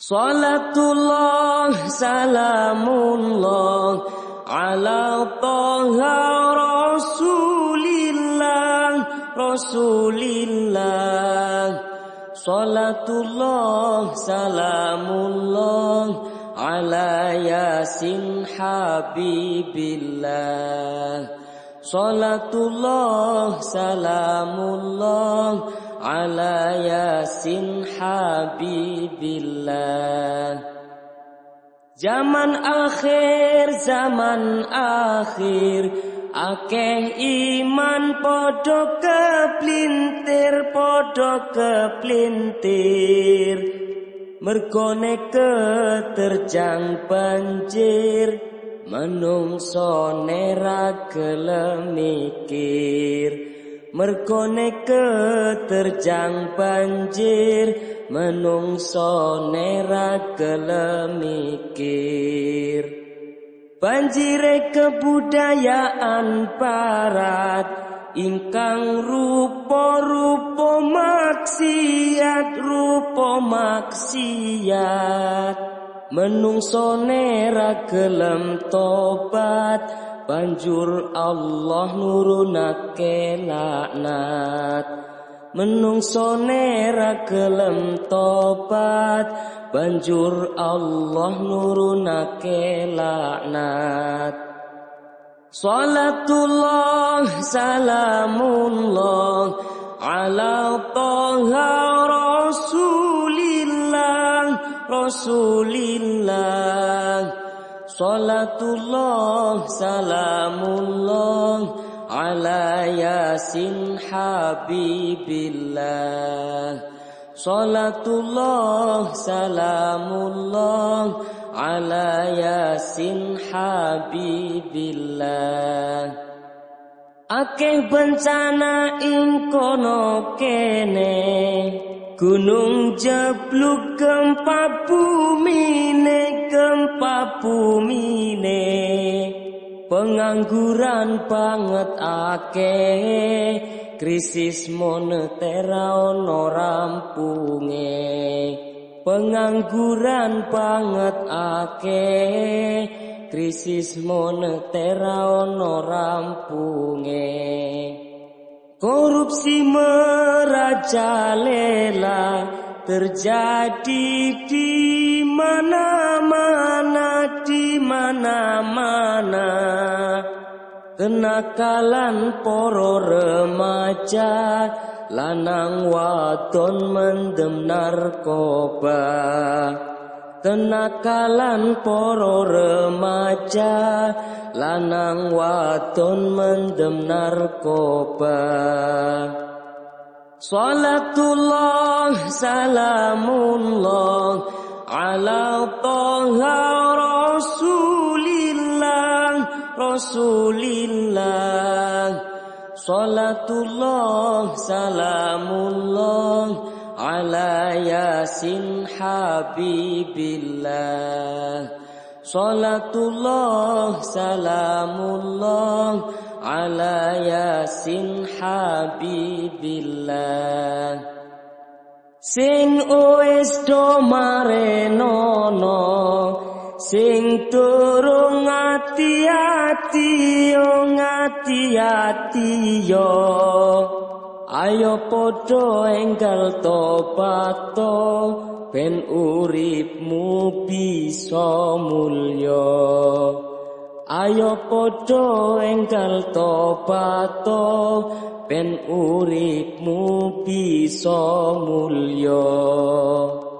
Salatullah salamullah ala toha rasulillah rasulillah. Salatullah salamullah ala yasin habibillah. Salatullah salamullah ala yasin habibillah Zaman akhir zaman akhir akeh iman padha keplintir padha keplintir mergone keterjang banjir menungso nera gelem mikir mergone keterjang banjir menungso nera gelem mikir Banjire kebudayaan barat ingkang rupa-rupa maksiat rupa maksiat. Menungso nera gelem tobat banjur Allah nurunake laknat. Menungso nera gelem tobat. Banjur Allah nurunake laknat. Salatullah salamullah ala toha rasulillah rasulillah Salatullah salamullah ala yasin habibillah. Salatullah salamullah ala yasin habibillah. Akeh bencana ing kono kene Gunung jebluk gempa bumine gempa bumine Pengangguran banget akeh krisis moneter ono rampunge. Pengangguran banget akeh krisis moneter ono rampunge korupsi merajalela terjadi di mana-mana di mana-mana. Kenakalan poro remaja lanang wadon mendem narkoba kenakalan poro remaja lanang wadon mendem narkoba. Salatullah salamullah ala toha rasulillah Rasulillah. Salatullah salamullah ala yasin habibillah Salatullah salamullah ala yasin habibillah Sing oes do mare nono sing durung ati-ati yo ngati-ati yo ayo padha enggal tobato ben uripmu bisa mulya. Ayo padha enggal tobato ben uripmu bisa mulya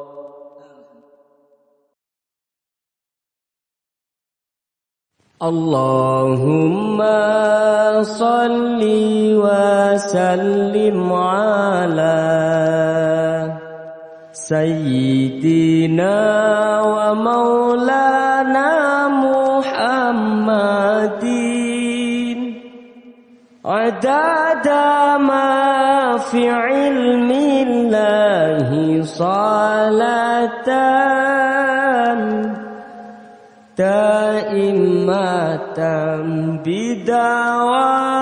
اللهم صل وسلم على سيدنا ومولانا محمد عدد ما في علم الله صلاة daimatan bidawami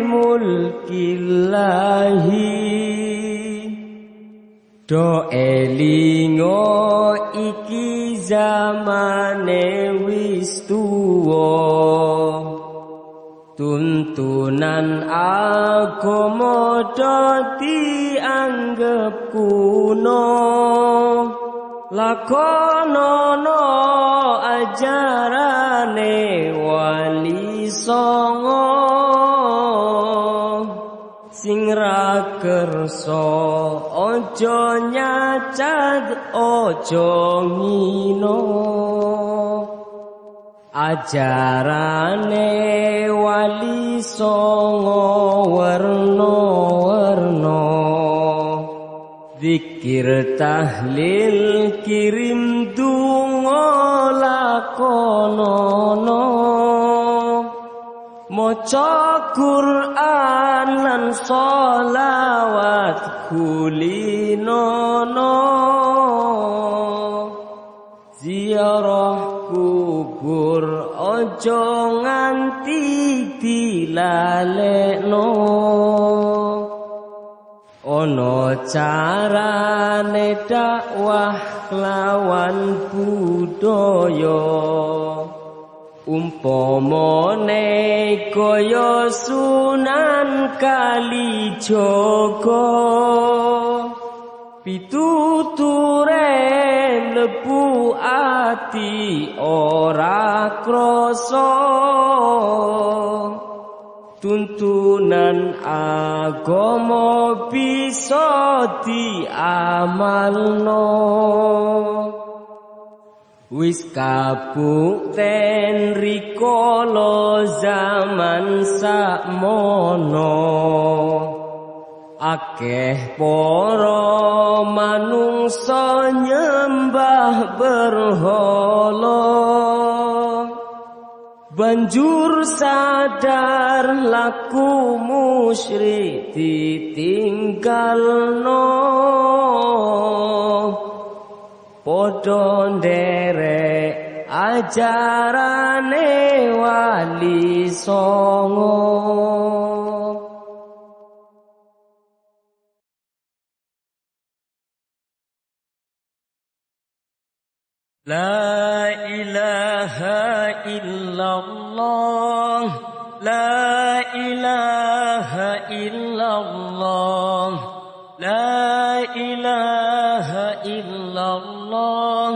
mulkillahi. Do elingo iki zamane wis tuwa. Tuntunan agama dadi anggap kuno lakonono ajarane wali songo. Sing ra kersa aja nyacat aja ngino. Ajarane wali songo warna zikir tahlil kirim dungo lakonono. Maca Quran lan selawat kulinono ziarah kubur ojo nganti dilalekno ono carane dakwah lawan budaya. Umpamane kaya sunan kalijaga. Pituture mlebu ati ora krasa tuntunan agama bisa diamalno. Wis kabukten rikala zaman sakmono. Akeh para manungsa nyembah berhala Banjur sadar laku musyrik ditinggal no Podon derek ajarane wali songo. La ilaha illallah. La ilaha illallah. La ilaha illallah.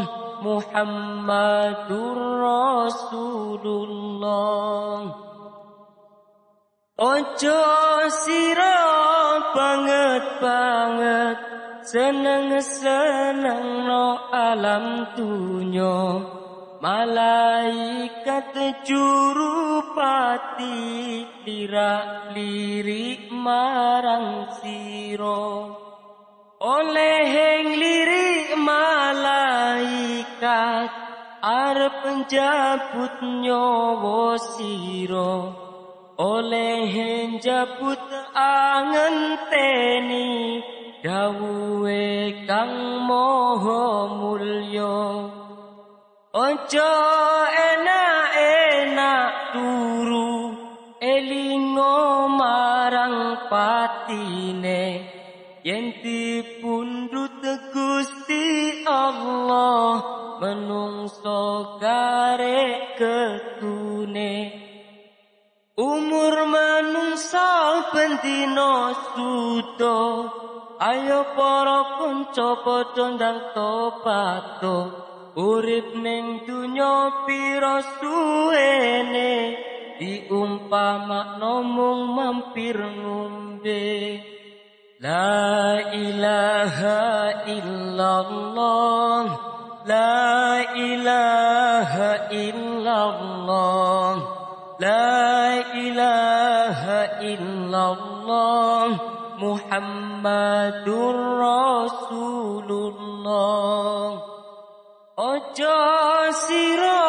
Muhammadur Rasulullah. Ojo sira banget banget seneng seneng no alam dunya. Malaikat juru pati lirak lirik marang siro oleh lirik malaikat arep penjabut nyawa siro oleh njabut angen teni dawuhe kang moho mulya ojo enak-enak turu elingo marang patine. Yen dipundhut Gusti Allah menungso kare ketune. Umur manungsa bendina sudo ayo para kanca padha ndang topato urip ning donya pira suwene diumpamakno mung mampir ngombe la ilaha illallah la ilaha illallah la ilaha illallah Muhammadur Rasulullah Ojo siro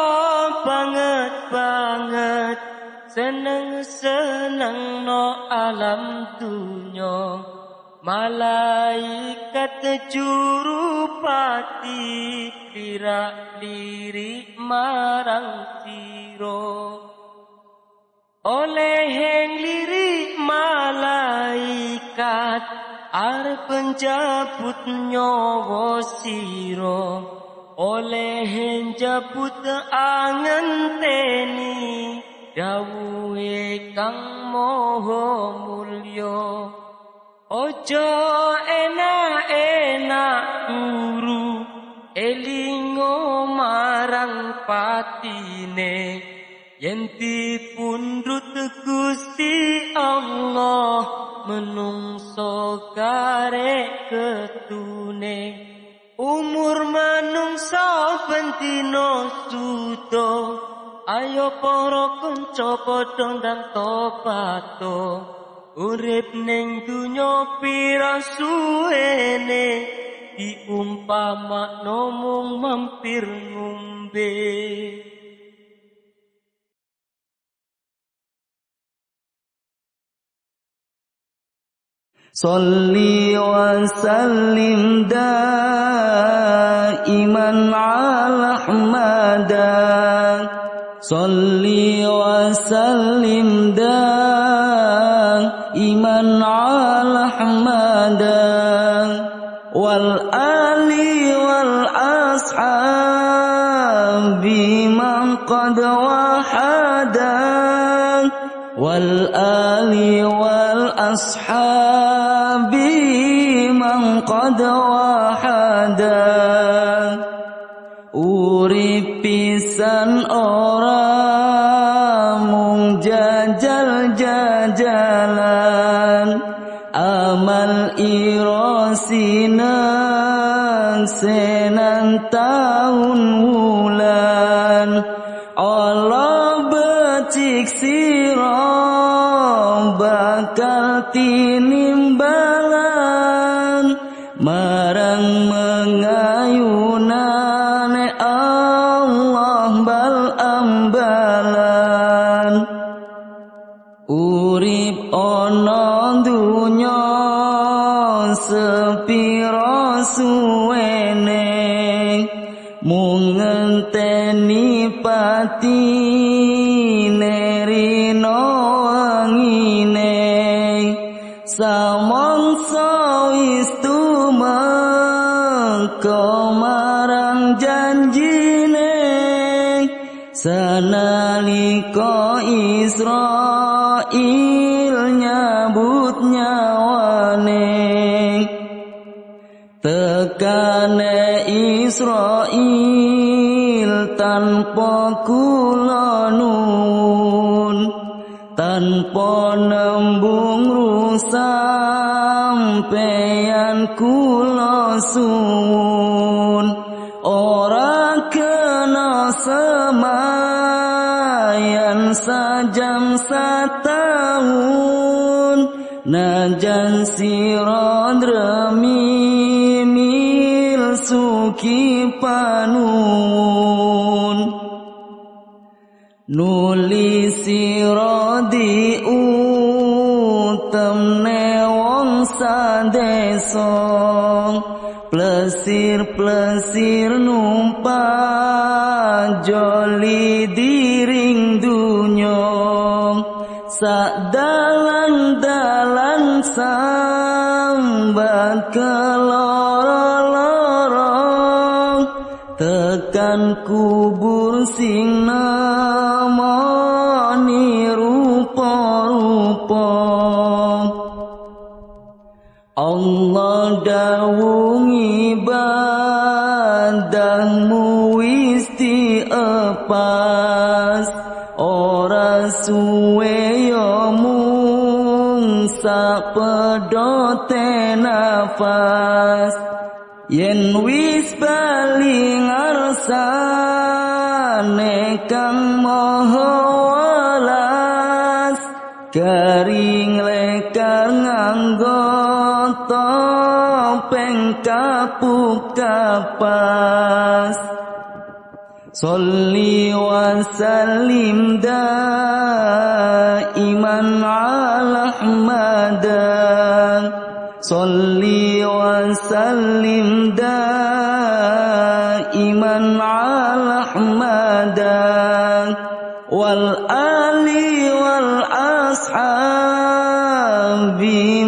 banget banget. Seneng seneng no alam dunya. Malaikat juru pati lirak lirik marang siro oleh lirik malaikat arep penjabut nyawa sira oleh njabut angenteni dawuhe kang moho mulya. Ojo enak-enak guru elingo marang patine. Yen dipundhut Gusti Allah menungso kare ketune umur manungsa bentino sudo ayo para kanca padha ndang topato. Urip ning donya pira suwene diumpama nomong mampir ngombe صلي وسلم دائما على أحمد. صلي وسلم دائما على أحمد. والآل والأصحاب من قد وحد. والآل والأصحاب قد وحد Urip pisan ora mung jajal-jajalan amal irosinan Kau Israel nyabut nyawane Tekane Israel tanpa kulonun Tanpa nembung rusam Peyan kulosun sajam satahun najan sira mil suki panun. Nuli sira diutemne wong sadesa plesir-plesir numpak sang bakeloro-loro tekan kubur sing namoni rupa-rupa. Allah dawungi badangmu isti epas ora suwi sapedote nafas yen wis bali ngarsane kang maha welas garing lekar nganggo topeng kapuk kapas Salli wa sallim daiman صلي وسلم دائما على احمد والآل والأصحاب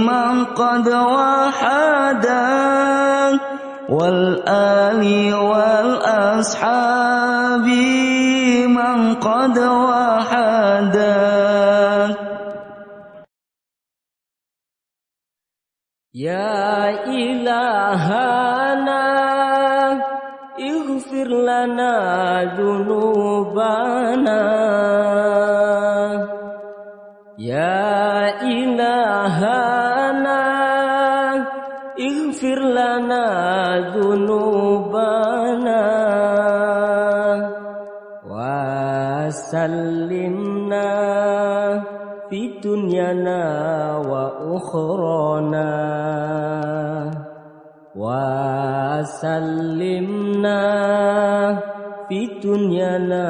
من قد وحدا والآل والأصحاب يا إلهنا اغفر لنا ذنوبنا. يا إلهنا اغفر لنا ذنوبنا. وسلمنا دنيانا وأخرانا. وسلمنا في دنيانا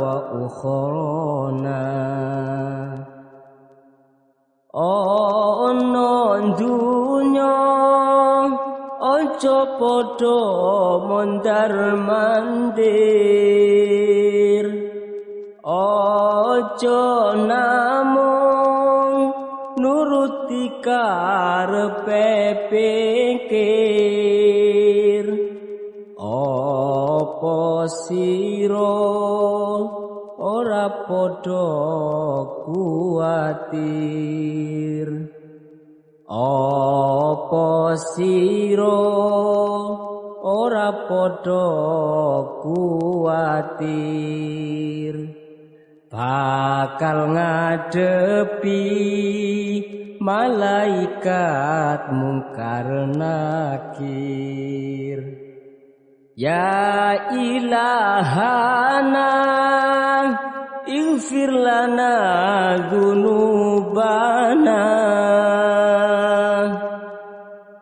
وأخرانا. أنا دنيا أجا بدا من دار مندير أجا karepe pikir apa sira ora padha kuatir? Apa sira ora padha kuatir? Bakal ngadepi malaikat mungkar nakir Ya ilahana ighfir lana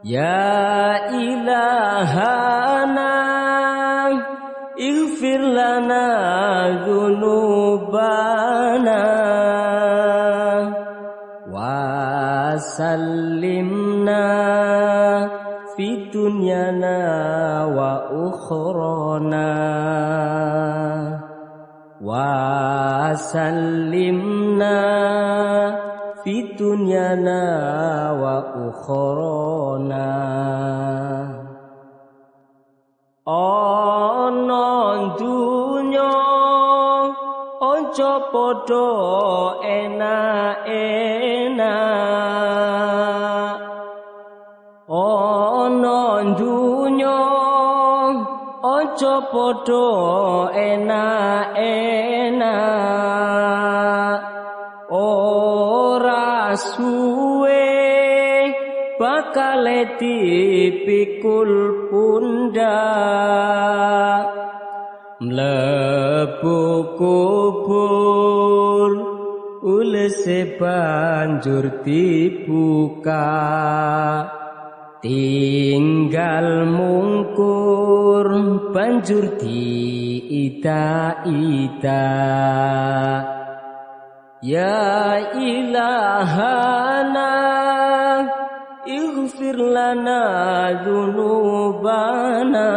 Ya ilahana ighfir lana Wa sallimna في دنيانا وأخرانا وسلمنا في دنيانا وأخرانا ana dunya aja padha enak-enak Aja padha enak-enak. Ora suwe bakal dipikul pundak. Mlebu kubur ulese banjur dibuka. Tinggal mungkur banjur diita-ita. Ya ilahana Ighfir lana dhunubana.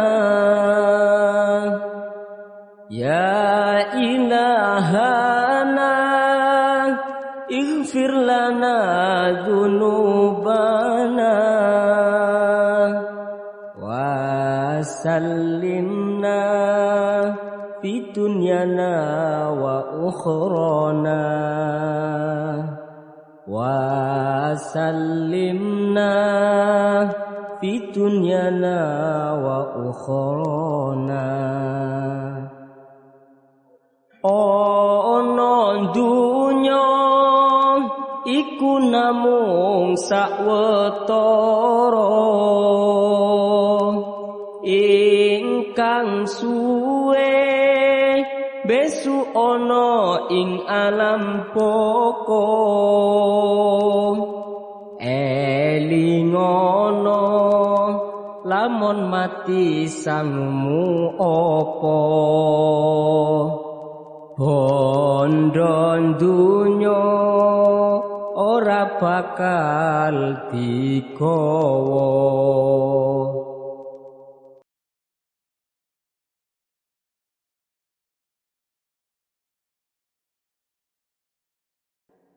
Ya ilahana Ighfir lana dhunubana. Wa sallim في دنيانا وأخرانا وسلمنا في دنيانا وأخرانا ana dunya iku namung sawetara ing alam poko elingono lamun mati sangmu apa bondo dunyo ora bakal digawa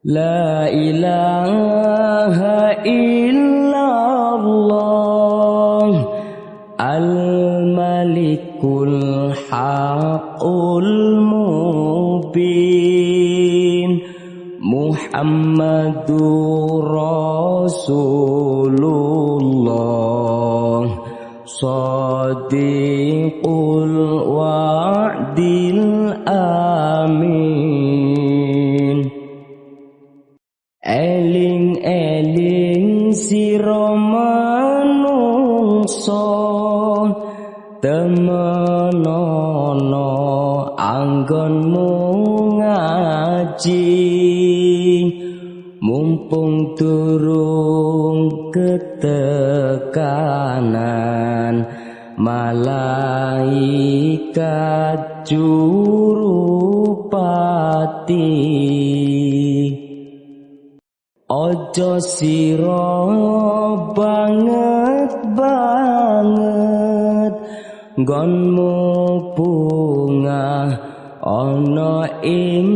La ilaha illallah. Al-Malikul Haqqul Mubin. Muhammadur Rasulullah. Sadiq sira manungsa temenono anggonmu ngaji. Mumpung turung ketekanan malaikat jurupati Ojo siro banget banget. Gonmu bunga ono ing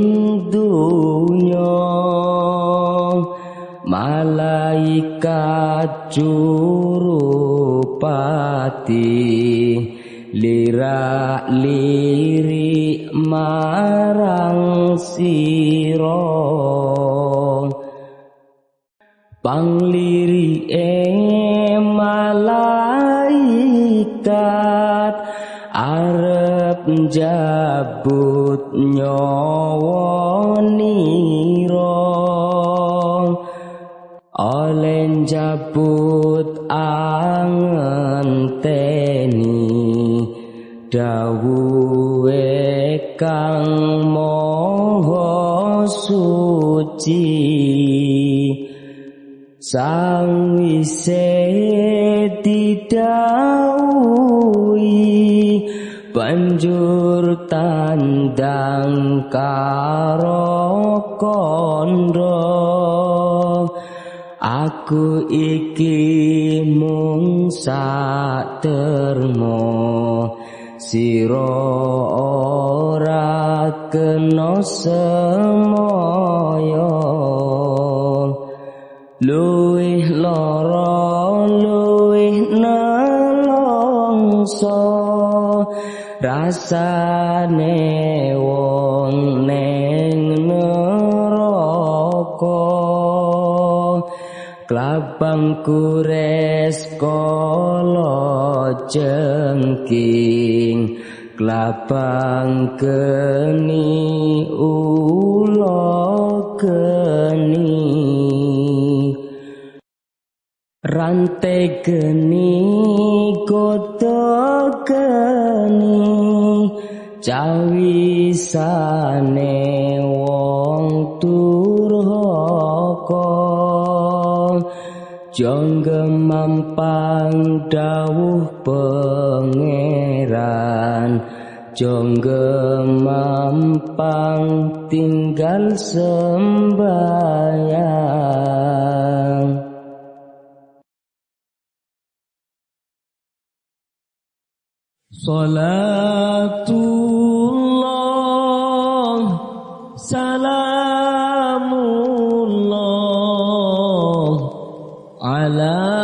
dunya Malaikat jurupati Lirak lirik marang siro Pangliri e malaikat arep jabut nyawa nira oleh jabut angenteni dawuhe kang moho suci Sang wise didawuhi banjur tandang karo kondo aku iki mung termo sira ora kena semoyo. Luwih nelongso rasane wong neng neraka. Klabang kures kala jengking klabang geni ula geni Rantai geni koto geni cawisane wong turhaka jangga mampang dawuh pangeran jangga mampang tinggal صلاة الله سلام الله على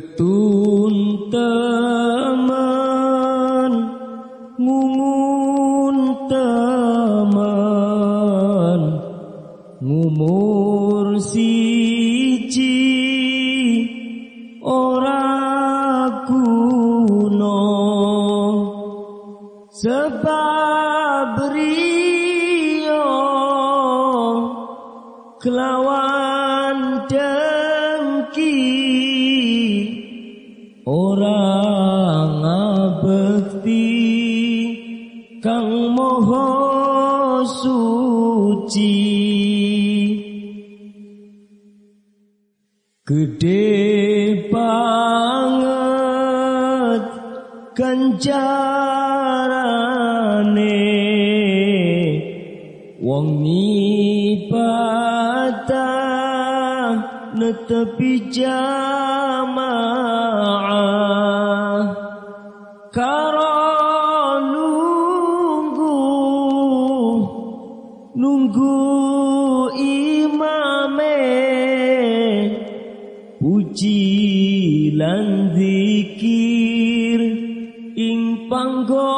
tu jarane. Wong nyipata netepi jarane panggonane.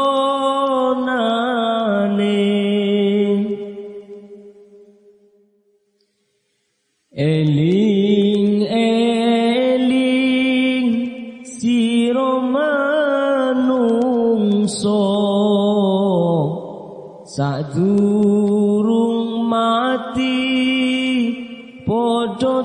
Eling eling siro manungso sadurung mati podo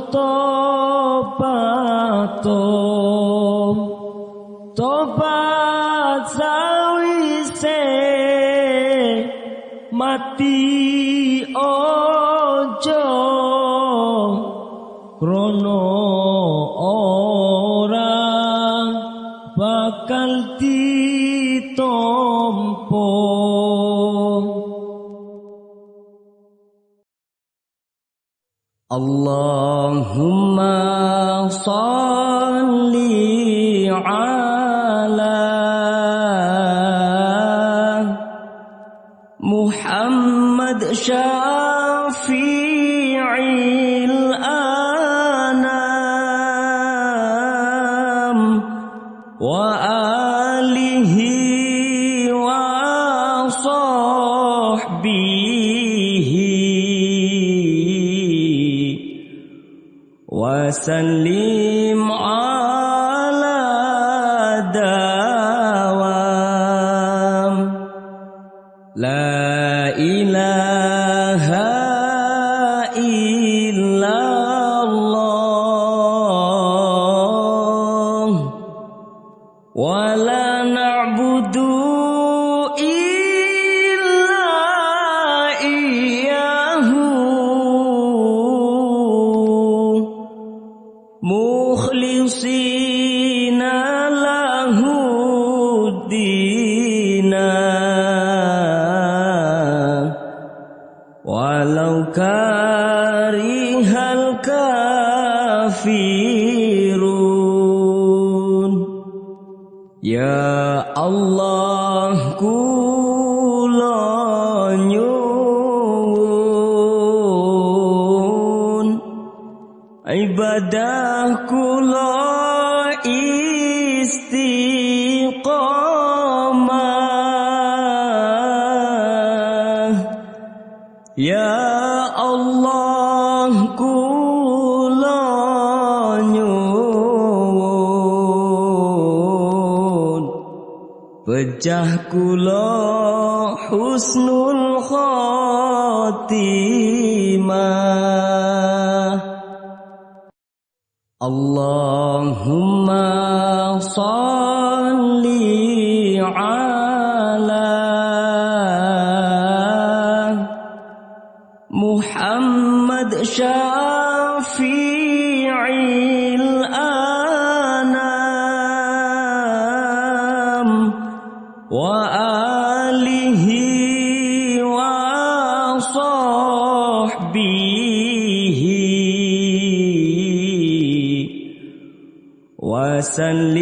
Allah 森林。ibadah kula istiqomah, ya Allah kula nyuwun. Pecah kula husnul khotimah اللهم أحسن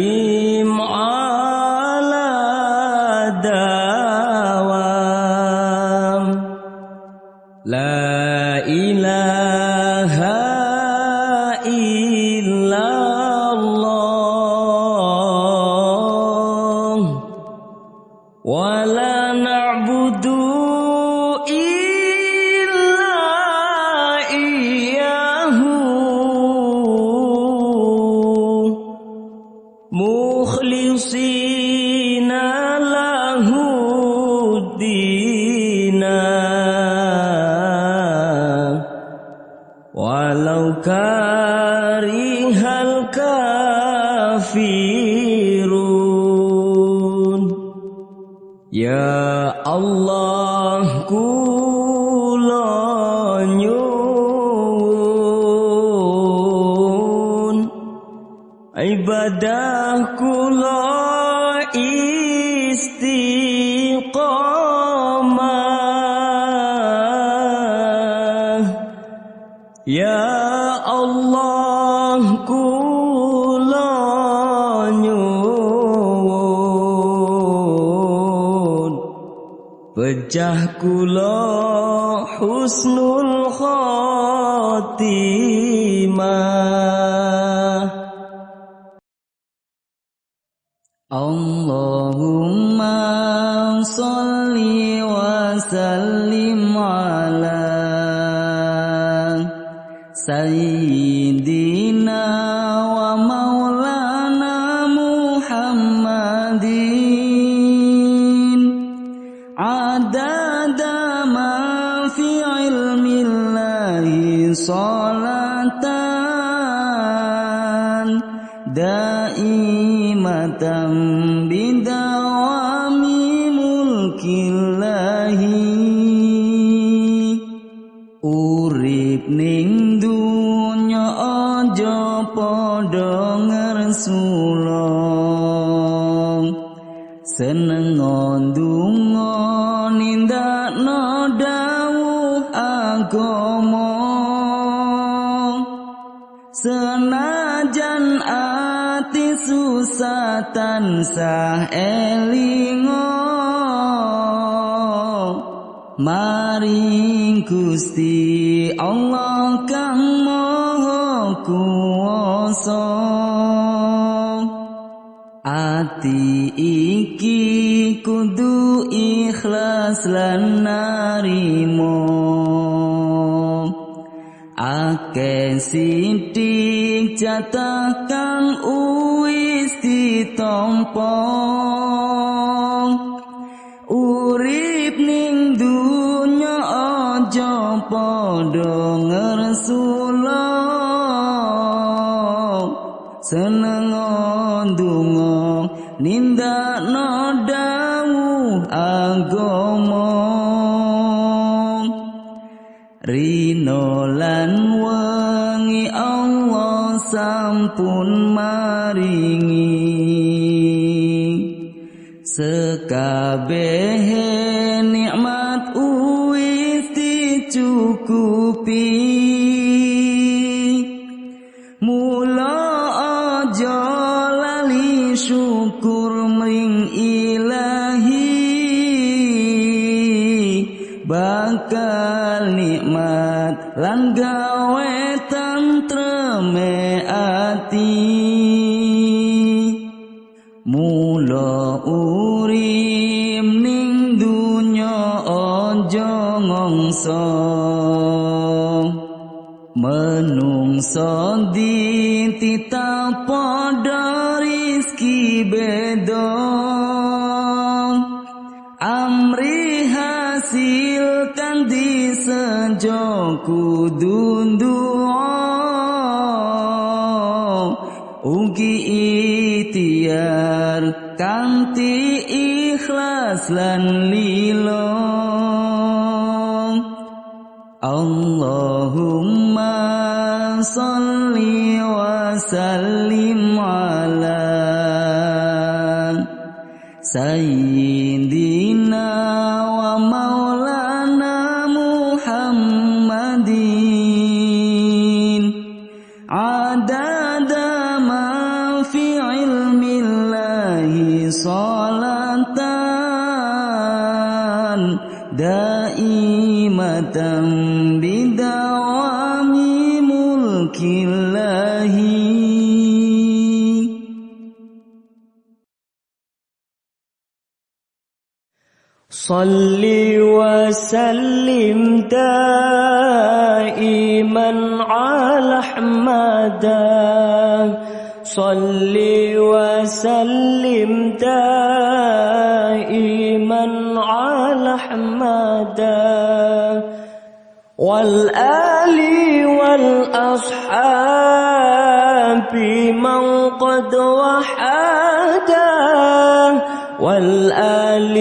Allah kula nyuwun husnul khatimah. Allahumma salli wa sallim ala sayyidina solatan daimatan bidawami mulkillahi. Urip ning dunya ojo podo ngersulong. Seneng tansah elingo. Maring Gusti Allah kang maha kuwasa. Ati iki kudu ikhlas lan narimo. Akeh sithik jatah kang uwis ditampa urip ning dunya aja padha ngersula seneng ndonga nindakno dawuh agama. Rino lan wengi Allah sampun maringi Sekabehe nikmat uwis dicukupi ngongso Menungso dititah padha rizki beda. Amri hasil kan disejo kudu Ugi itiar kanti ikhlas lan lilo وسلم على سيدنا صل وسلم دائما على أحمد. صل وسلم دائما على أحمد. والآل والأصحاب من قد وحدا والآل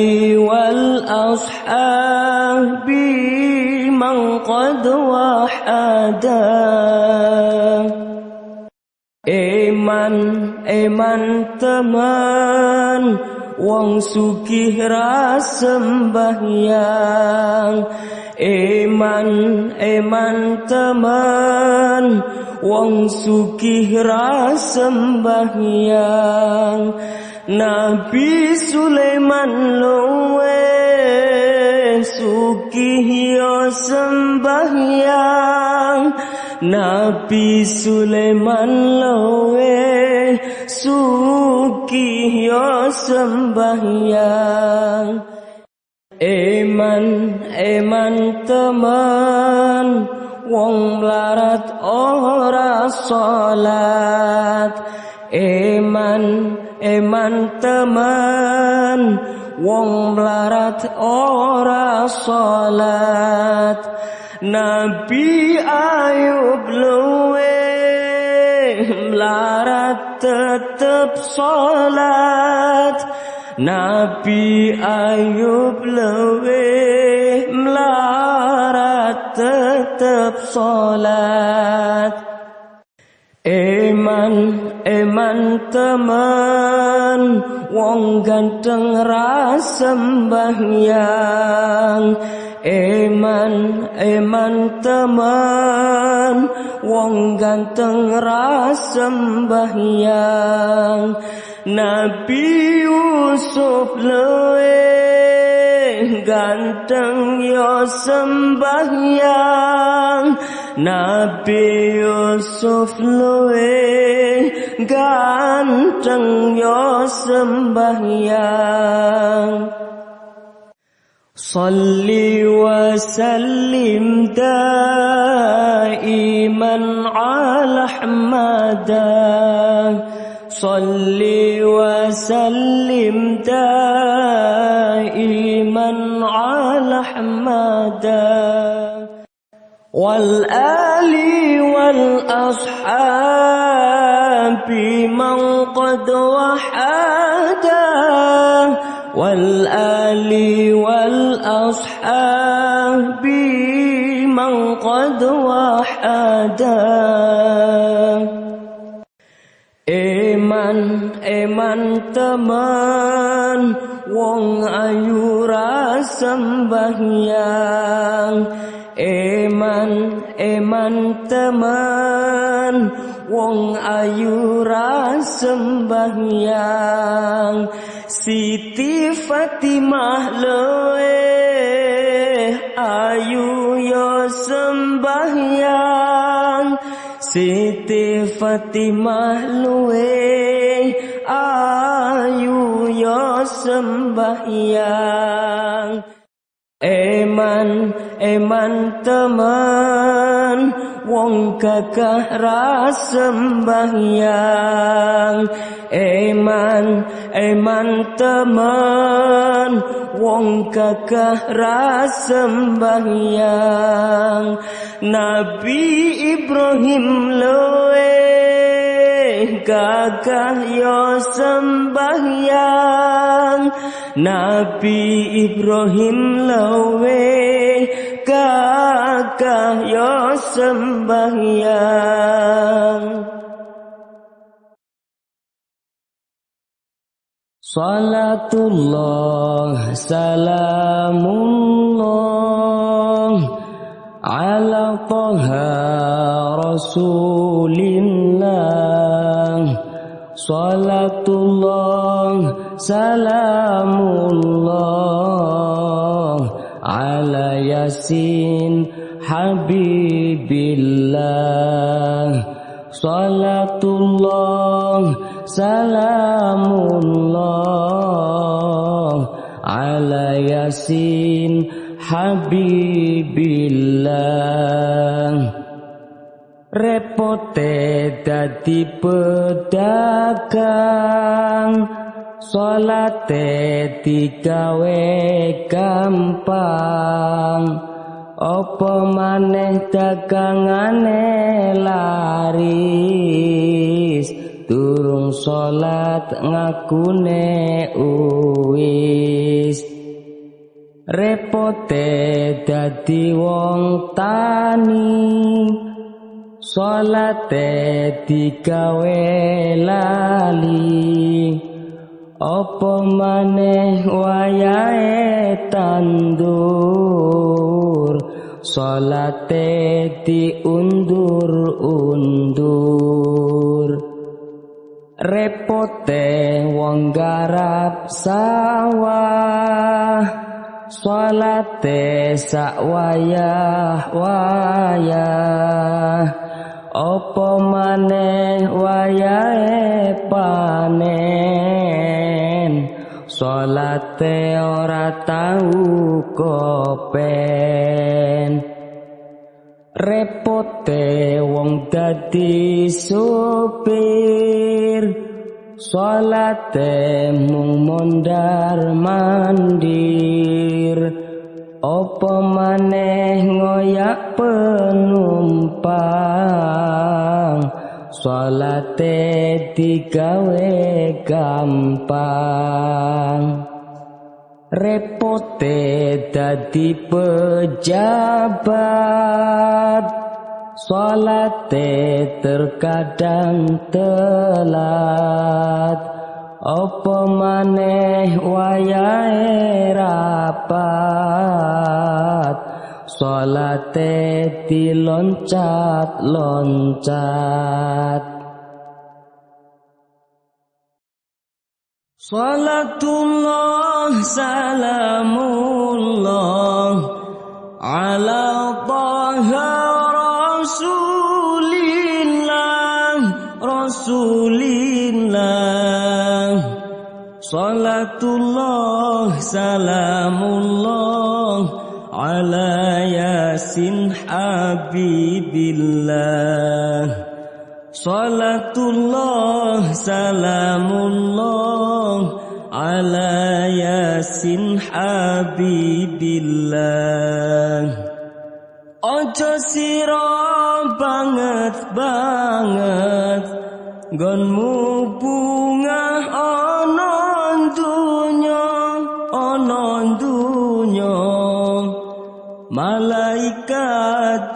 من قد وحدا Iman, iman teman wong sugih ra sembahyang Eman, eman teman Wong sugih ra sembahyang Nabi Sulaiman luwe yo sembahyang Nabi Sulaiman luwe sugih yo sembahyang. Eman, eman teman Wong melarat ora salat. Eman, eman teman Wong melarat ora salat. Nabi Ayub luwe melarat tetep salat. Nabi Ayub lebih melarat tetap solat Eman, eman teman Wong ganteng rasembahyang Eman, eman teman Wong ganteng rasembahyang Nabi Yusuf luwe ganteng yo sembahyang نبي يوسف লয়ে গান চং ইয়সম্বাহিয়া صلي وسلم دائما على احمد صلي وسلم دائما على احمد والآل والأصحاب من قد وحدا والآل والأصحاب من قد وحدا Eman, eman teman Wong ayu sembahyang Eman, eman teman Wong ayu sembahyang. Siti Fatimah loe Ayu yo sembahyang. Siti Fatimah luwe ayu yo sembahyang Eman, eman teman Wong kakah sembahyang. Eman, eman teman Wong kakah sembahyang. Nabi Ibrahim loe gagah yo sembahyang. Nabi Ibrahim loe gagah yo sembahyang. Salatullah salamullah ala taha rasulillah Salatullah salamullah ala yasin habibillah Salatullah salamullah ala yasin habibillah repote dadi pedagang salate digawe gampang. Apa maneh dagangane laris durung salat ngakune uwis. Repote dadi wong tani salate digawe lali. Apa maneh wayahe tandur? Salate diundur-undur. Repote wong garap sawah. Salate sak wayah-wayah Apa maneh wayahe panen? Salate ora tau kopen. Repote wong dadi supir Salate mung mondar mandir Apa maneh ngoyak penumpang? Salate digawe gampang. Repote dadi pejabat. Salate terkadang telat Apa maneh wayahe rapat? Salate diloncat-loncat. Salatullah salamullah ala taha rasulillah. Rasulillah Salatullah salamullah ala yasin habibillah. Salatullah salamullah ala yasin habibillah. Ojo siro banget banget Gonmu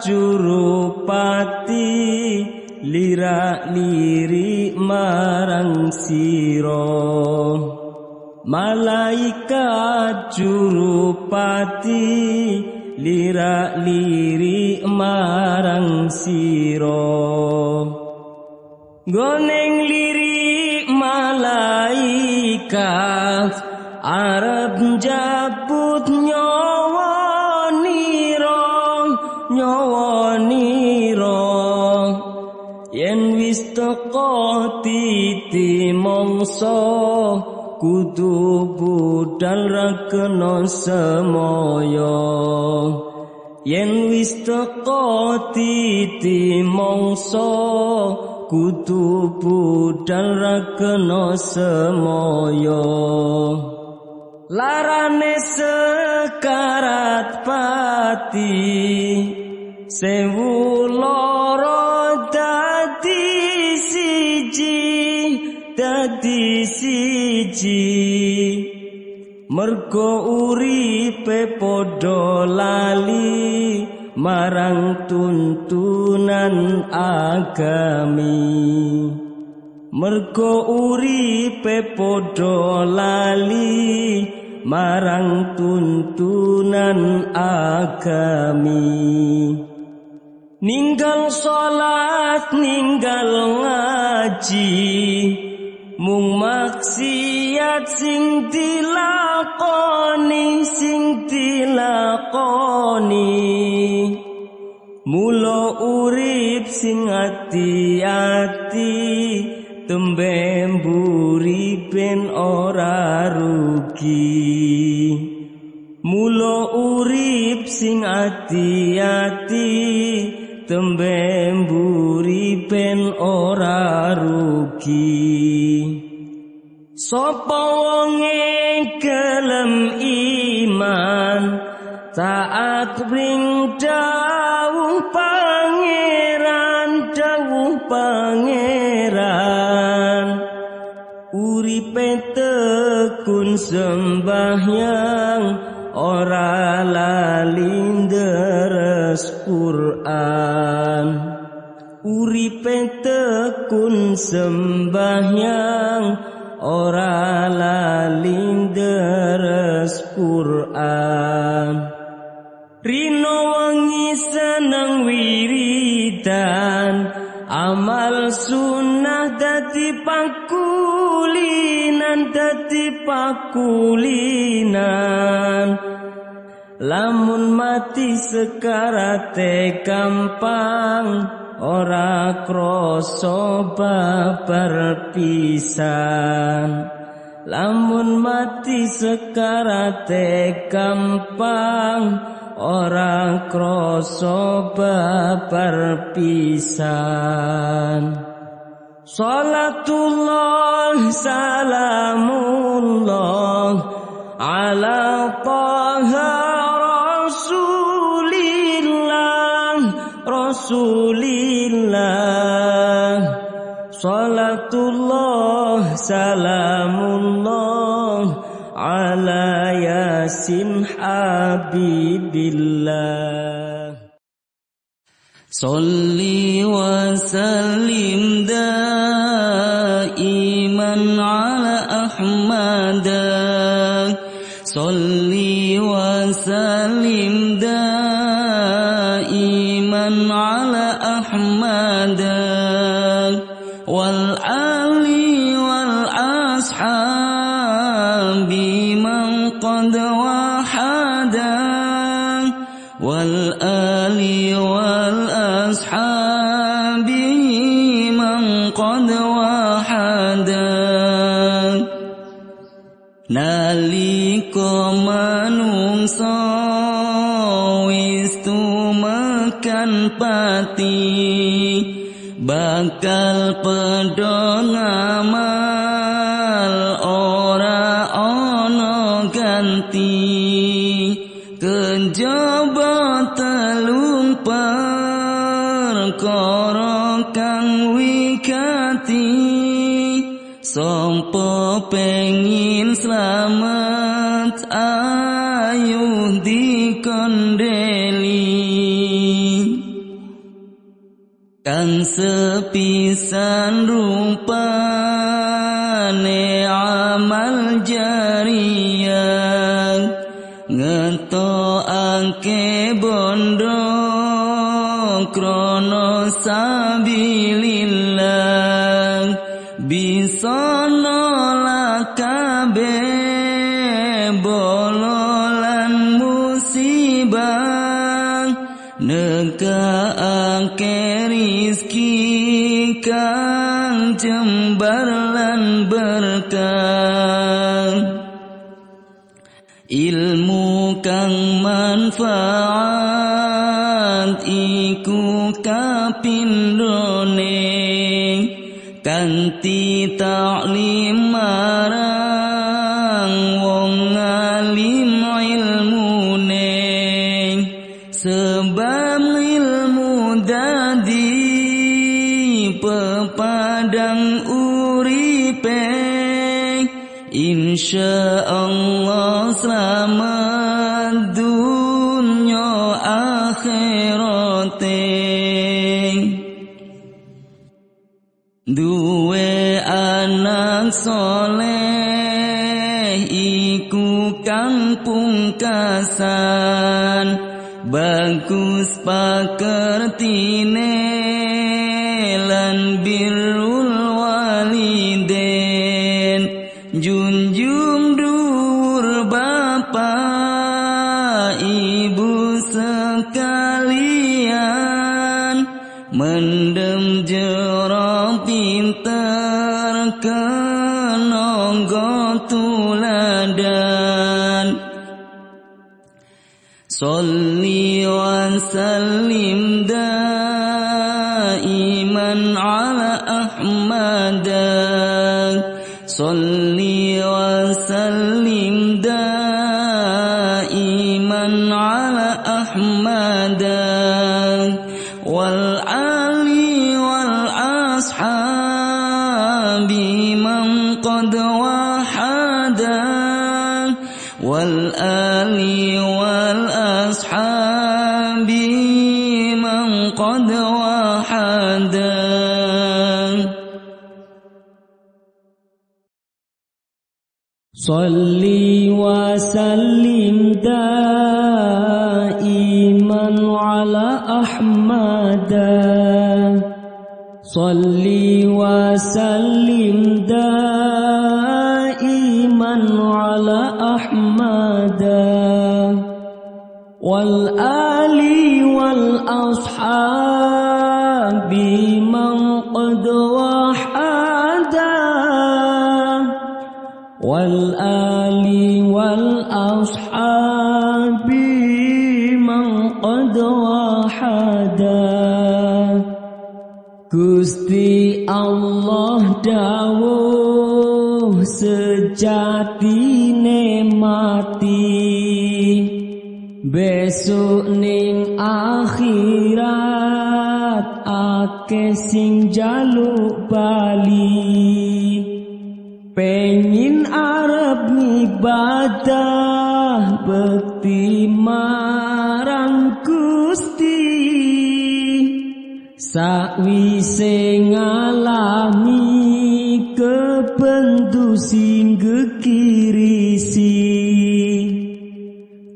jurupati lirak liri marang siro malaikat jurupati lirak liri marang siro goneng mongso kudu budal ra kena semoyo. Yen wis teko titi mongso kudu budal ra kena semoyo. Larane sekarat pati sewu loro siji mergo uripe padha lali marang tuntunan agami. Mergo uripe padha lali marang tuntunan agami. Ninggal salat ninggal ngaji mung maksiat sing dilakoni sing dilakoni. Mulo urip sing ati-ati tembe mburi ben ora rugi. Mulo urip sing ati-ati tembe mburi ben ora sapa wonge iman? Taat ring dawuh pangeran dawuh pangeran. Uripe tekun sembahyang ora lali deres Quran. Uripe tekun sembahyang ora lalinderes Quran. Rino wangi seneng wiridan. Amal sunnah dadi pakulinan dadi pakulinan. Lamun mati sekarate gampang ora kroso babar pisan. Lamun mati sekarate gampang ora krasa babar pisan. Salatullah salamullah ala taha rasulillah rasulillah سلام الله على ياسين حبيب الله صل وسلم دائما على أحمد صل وسلم دائما على أحمد والآن bakal pedong amal ora ana ganti. Kenjaba telung perkara kang wikati Sompo pengin selamat ayu dikondeli sepisan rupa kang jembar berkah. Ilmu kang manfaat iku kapindone. Kanthi taklim insya Allah selamat dunya akhirate. Duwe anak soleh iku kang pungkasan bagus pakertine صلي وسلم دائما صلي وسلم دائما على أحمد. صلي وسلم دائما على أحمد. والآل والأصحاب dawuh sejatine mati. Besok ning akhirat ake sing jaluk bali. Pengin arep ibadah bekti marang Gusti. Sakwise ngalami kebendu sing gekirisi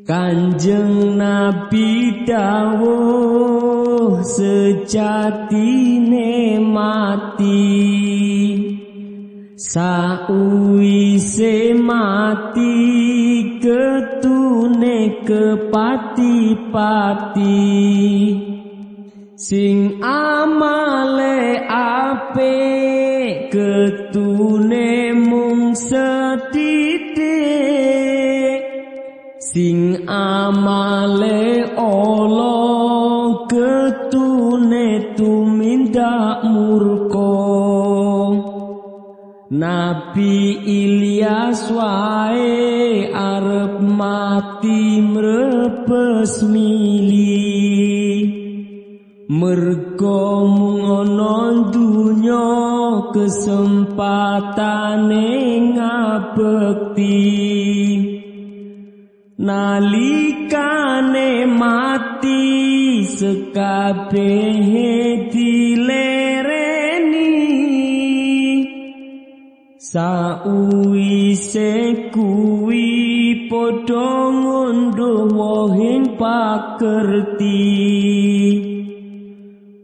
Kanjeng Nabi dawuh sejatine mati. Sakwise mati ketune kepati-pati. Sing amale ape ketune mung setitik Sing amale Allah ketune tumindak murka. Nabi Ilyas wae arep mati mrepes mili Mergo mung ana dunya kesempatane ngabekti. Nalikane mati sekabehe dilereni. Sauwise kuwi padha ngunduh wohing pakerti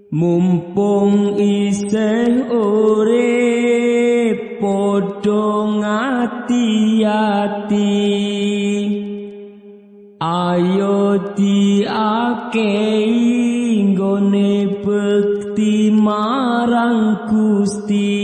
Mumpung isih urip padha ngati-ati. Ayo diakei nggone bekti marang Gusti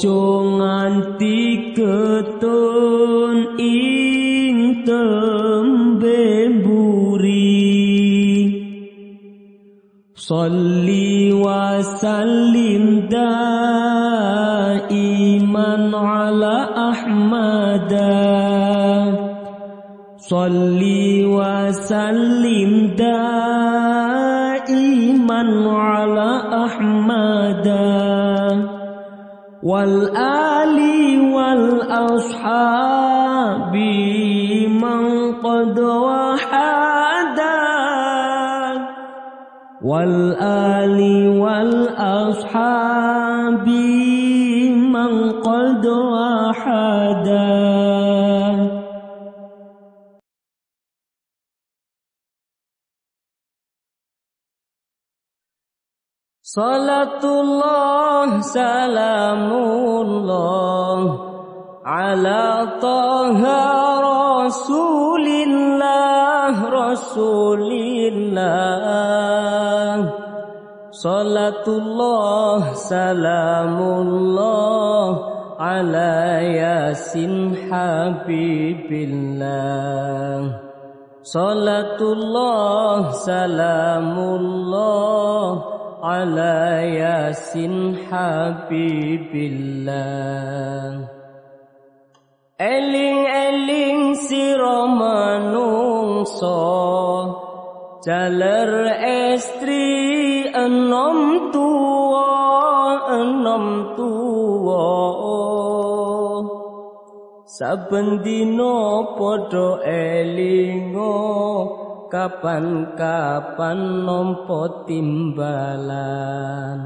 Ojo nganti ketun ing tembe mburi Salli wa sallim daiman ala Ahmada Salli wa sallim daiman ala Ahmada والآل والأصحاب من قد وحدا. والآل والأصحاب Salatullah salamullah ala taha rasulillah rasulillah Salatullah salamullah ala yasin habibillah Salatullah salamullah ala yasin habibillah Eling eling sira manungsa jaler estri enom tuwa enom tuwa saben dina padha elingo kapan-kapan nampa timbalan.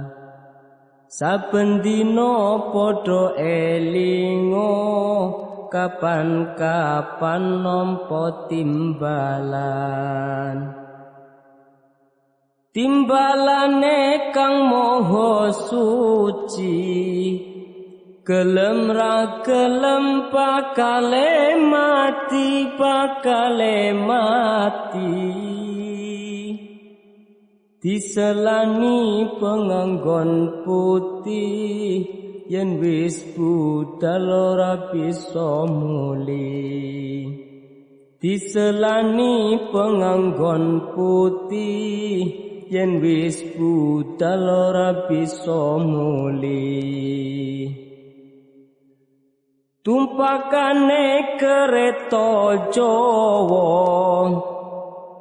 Saben dina padha elingo kapan-kapan nampa timbalan. Timbalane kang moho suci gelem ra gelem pakale mati pakale mati. Diselani penganggon putih yen wis budal ora bisa muli. Diselani penganggon putih yen wis budal ora bisa muli tumpakane kereta Jawa.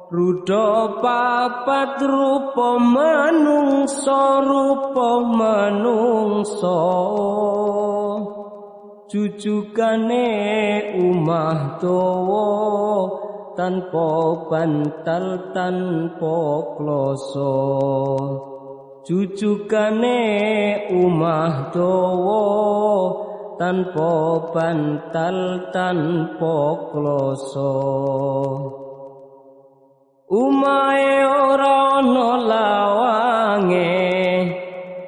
Rudo papat rupa manungsa rupa manungsa Jujukane umah dawa tanpa bantal tanpa kloso. Jujukane umah dawa tanpa bantal tanpa kloso umahe ora ana lawange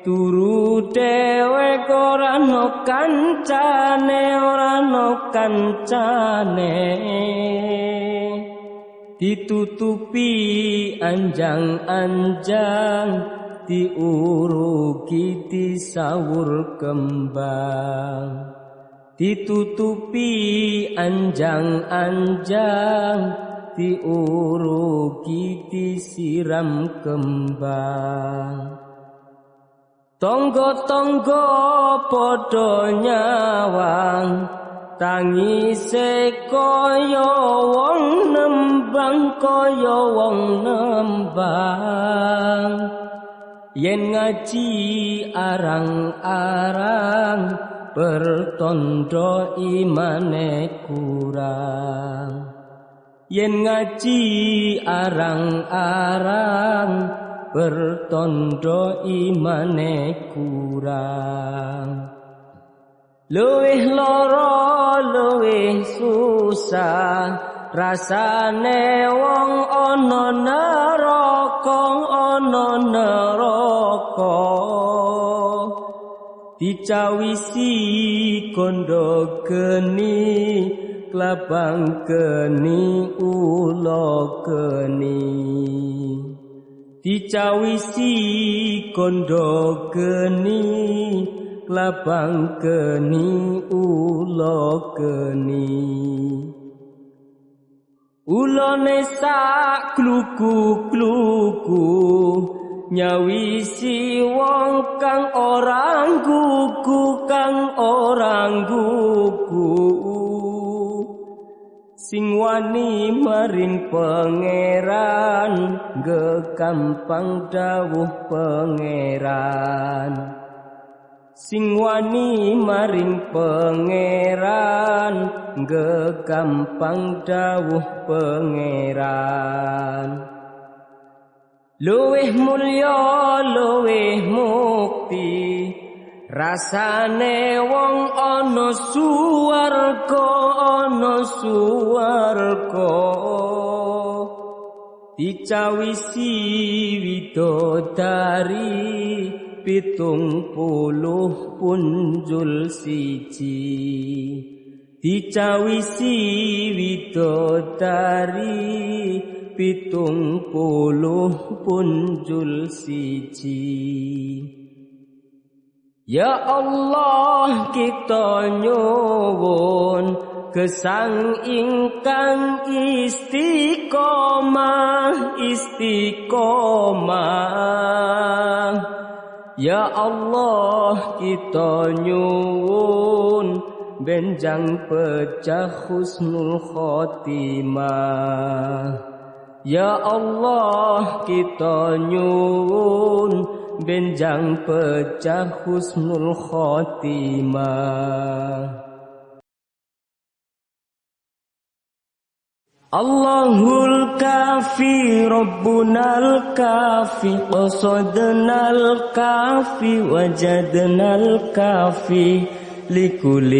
turu dhewe ora ana kancane ora ana kancane. Ditutupi anjang-anjang diurugi disawur kembang ditutupi anjang-anjang diurugi disiram kembang. Tonggo-tonggo padha nyawang tangise kaya wong nembang kaya wong nembang yen ngaji arang-arang bertondo imane kurang. Yen ngaji arang-arang bertondo imane kurang. Luwih lara luwih susah rasane wong ana neraka ana neraka. Dicawisi kondo geni klabang geni ula geni. Dicawisi kondo geni klabang geni ula geni ulane sak kluku-kluku nyawisi wong kang ora gugu kang ora gugu. Sing wani maring pangeran gekampang dawuh pangeran sing wani maring pangeran gegampang dawuh pangeran. Luweh mulya luweh mukti rasane wong ana suwarga ana suwarga. Dicawisi widodari pitung puluh punjul siji. Dicawisi widodari pitung puluh punjul siji. Ya Allah kita nyuwun gesang ingkang istiqomah istiqomah Ya Allah kita nyuwun benjang pecah husnul khotimah Ya Allah kita nyuwun benjang pecah husnul khotimah الله الكافي ربنا الكافي قصدنا الكافي وجدنا الكافي لكل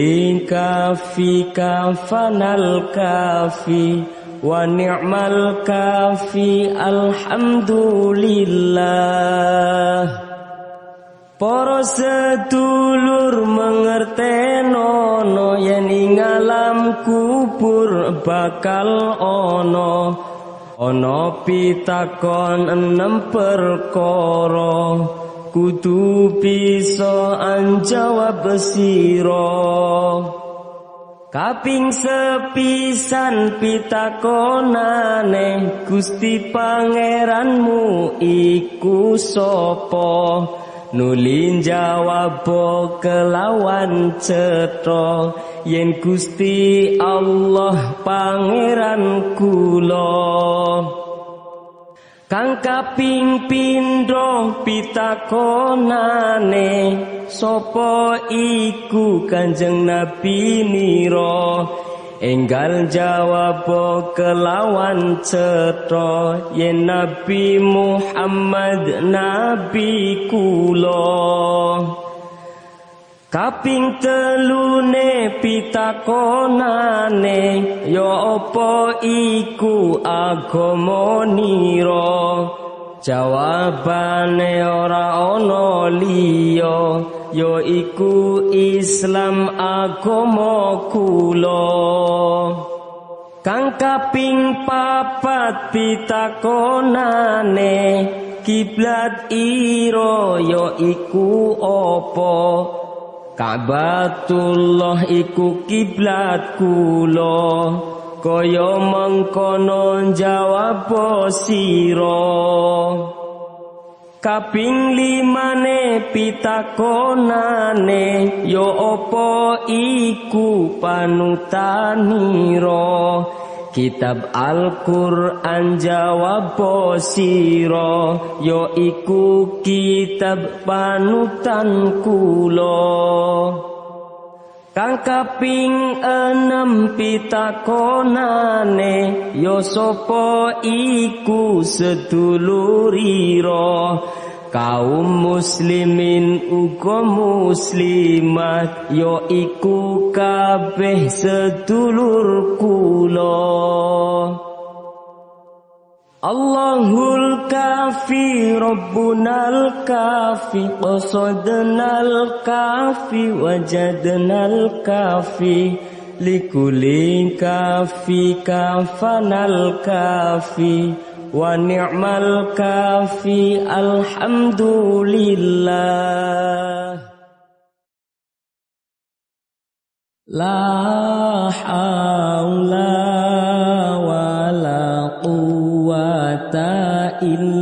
كافي كافنا الكافي ونعم الكافي الحمد لله Para sedulur mengertenono yen ing alam kubur bakal ana. Ana pitakon enem perkara kudu bisa anjawab sira. Kaping sepisan pitakonane Gusti pangeranmu iku sapa nulin jawab kelawan cetha. Yen Gusti Allah pangeran kula. Kang kaping pindho pitakonane sapa iku Kanjeng Nabi nira enggal jawab kelawan cetha yen nabi Muhammad nabi kula. Kaping telune pitakonane ya apa iku agama nira jawabane ora ana liya ya iku Islam agama kula. Kang kaping papat pitakonane kiblat ira ya iku apa? Ka'batullah iku kiblat kula kaya mengkono jawab sira. Kaping limane pitakonane yo apa iku panutanira kitab Al-Qur'an jawab sira yo iku kitab panutan kula Kang kaping enem pitakonane ya sapa iku sedulurira kaum muslimin uga muslimat ya iku kabeh sedulur kula الله الكافي ربنا الكافي قصدنا الكافي وجدنا الكافي لكل كافي كافنا الكافي ونعم الكافي الحمد لله لا حول إن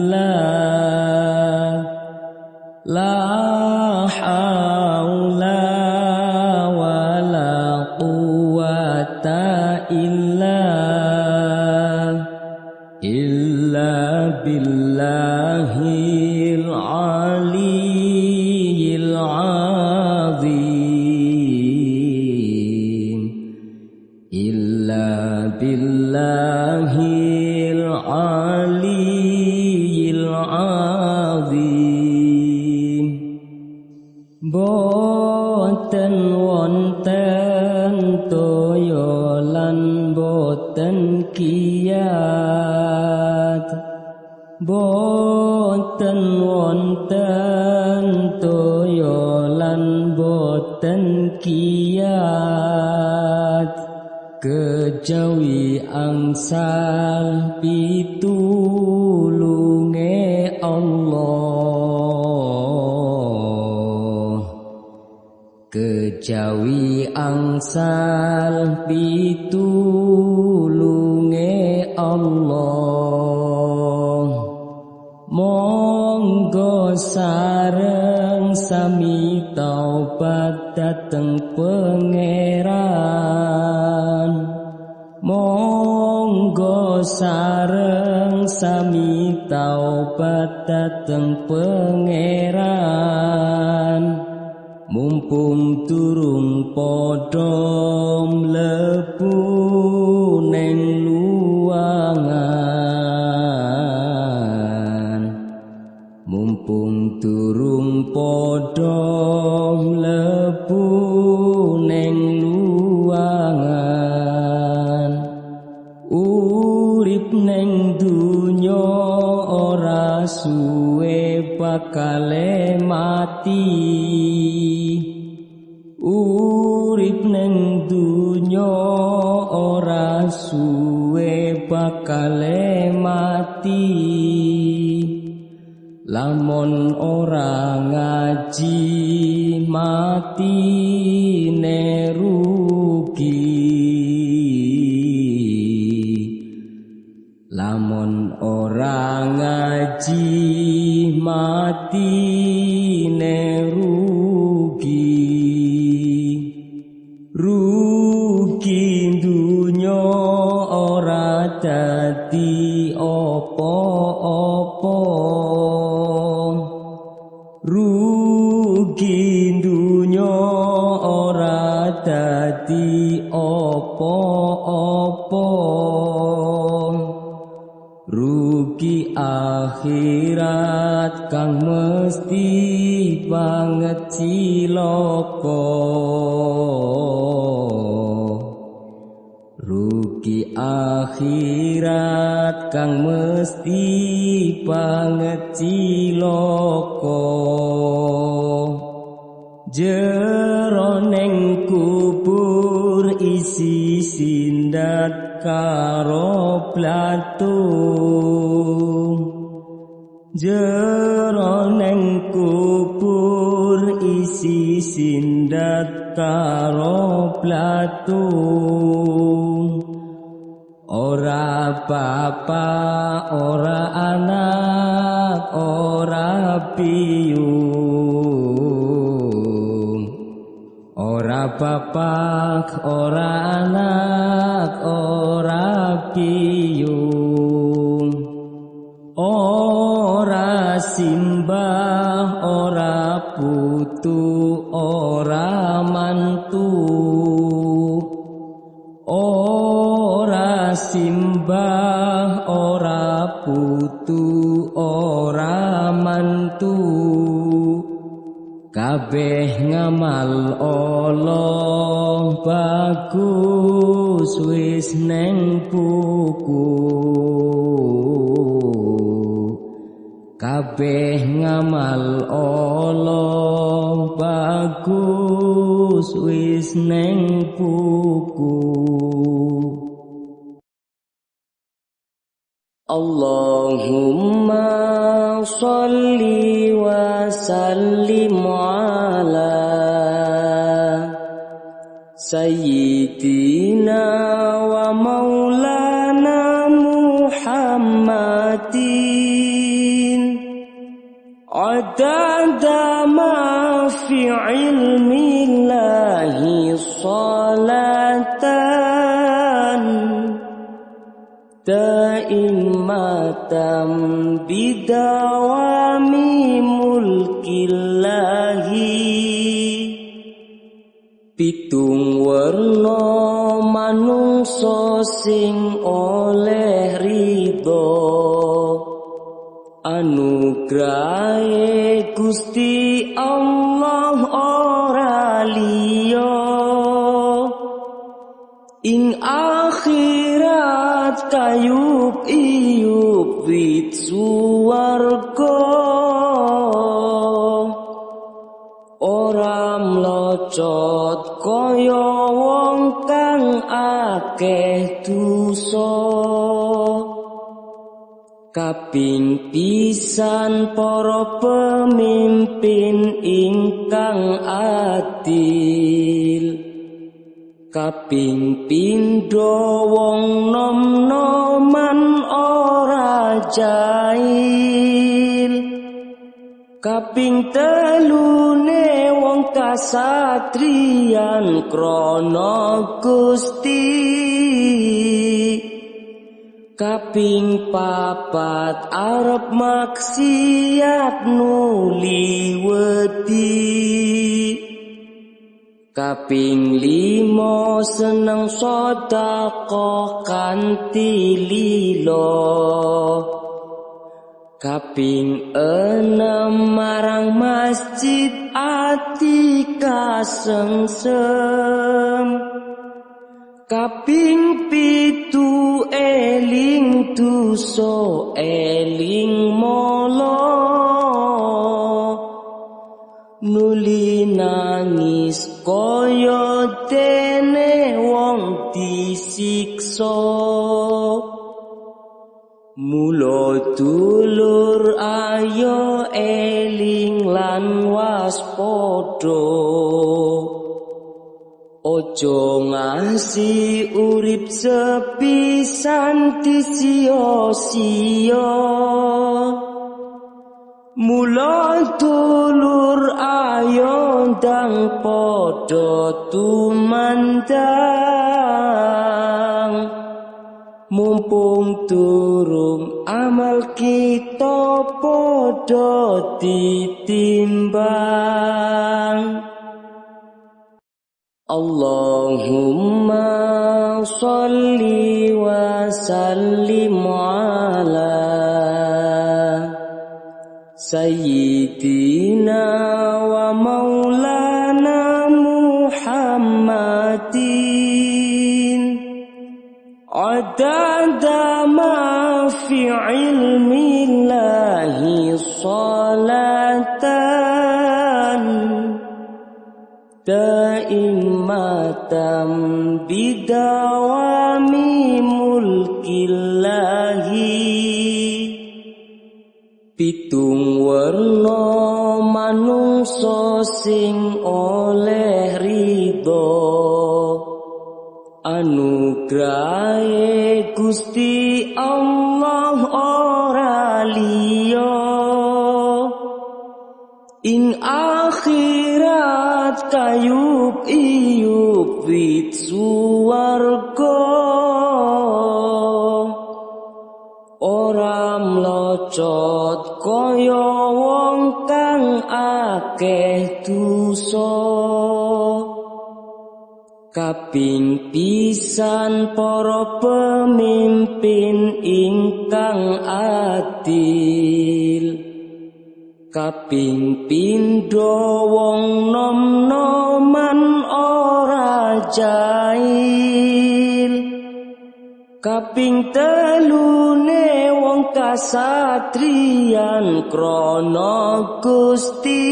Boten wonten toya lan boten kiat. Kejawi angsal pitulunge Allah. Kejawi angsal sareng sami taubat dateng pangeran. Monggo sareng sami taubat dateng pangeran. Mumpung turun padha ora putu ora mantu. Ora simbah ora putu ora mantu. Kabeh ngamal Allah bagus wis neng buku kabeh ngamal Allah bagus wis neng buku Allahumma salli wa sallim ala sayyidina daimatan bidawami mulkillahi pitung werna manungsa sing oleh ridho anugrahe kayub iyub wit suwarga ora mlocot kaya wong kang akeh dosa. Kaping pisan para pemimpin ingkang adil kaping pindho wong nom-noman ora jail kaping telune wong kasatriyan krana Gusti. Kaping papat arep maksiat nuli wedi Kaping limo seneng sedekah kanthi lilo Kaping enam marang masjid ati kasengsem. Kaping pitu eling dosa eling molo nuli nangis kaya dene wong disiksa. Mula dulur ayo eling lan waspada. Ojo ngasi urip sepisan disio-sio Mula dulur ayo ndang padha tumandang. Mumpung turung amal kita padha ditimbang. Allahumma sholli wa sallim ala wa maulana Muhammadin عدد ما في علم الله صلاة. دائمة بدوام pitung werna manungsa sing oleh ridho. Anugrahe Gusti Allah ora liya. Ing akhirat kayub iyub wit suwarga mlocot kaya wong kang akeh dosa. Kaping pisan para pemimpin ingkang adil. Kaping pindho wong nom-noman ora jail Kaping telune wong kasatriyan krana Gusti.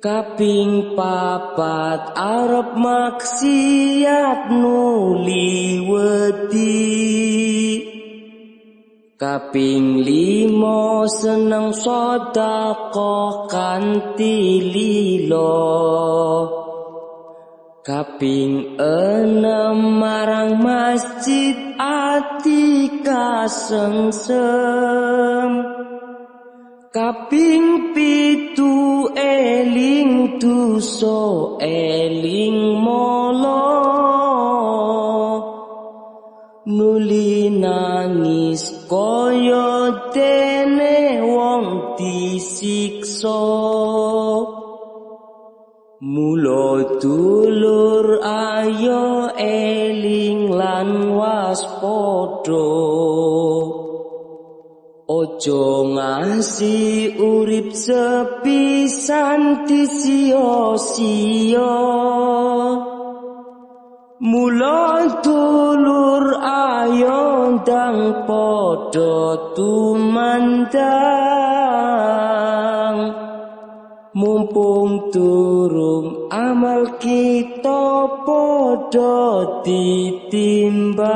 Kaping papat arep maksiat nuli wedi. Kaping limo seneng sedekah kanthi lilo Kaping enam marang masjid ati kasengsem. Kaping pitu eling dosa eling molo nuli nangis kaya dene wong disiksa dulur ayo eling lan waspada. Ojo ngasi urip sepisan disio-sio. Mula dulur ayo ndang padha tumandang. Mumpung turung amal kita padha ditimbang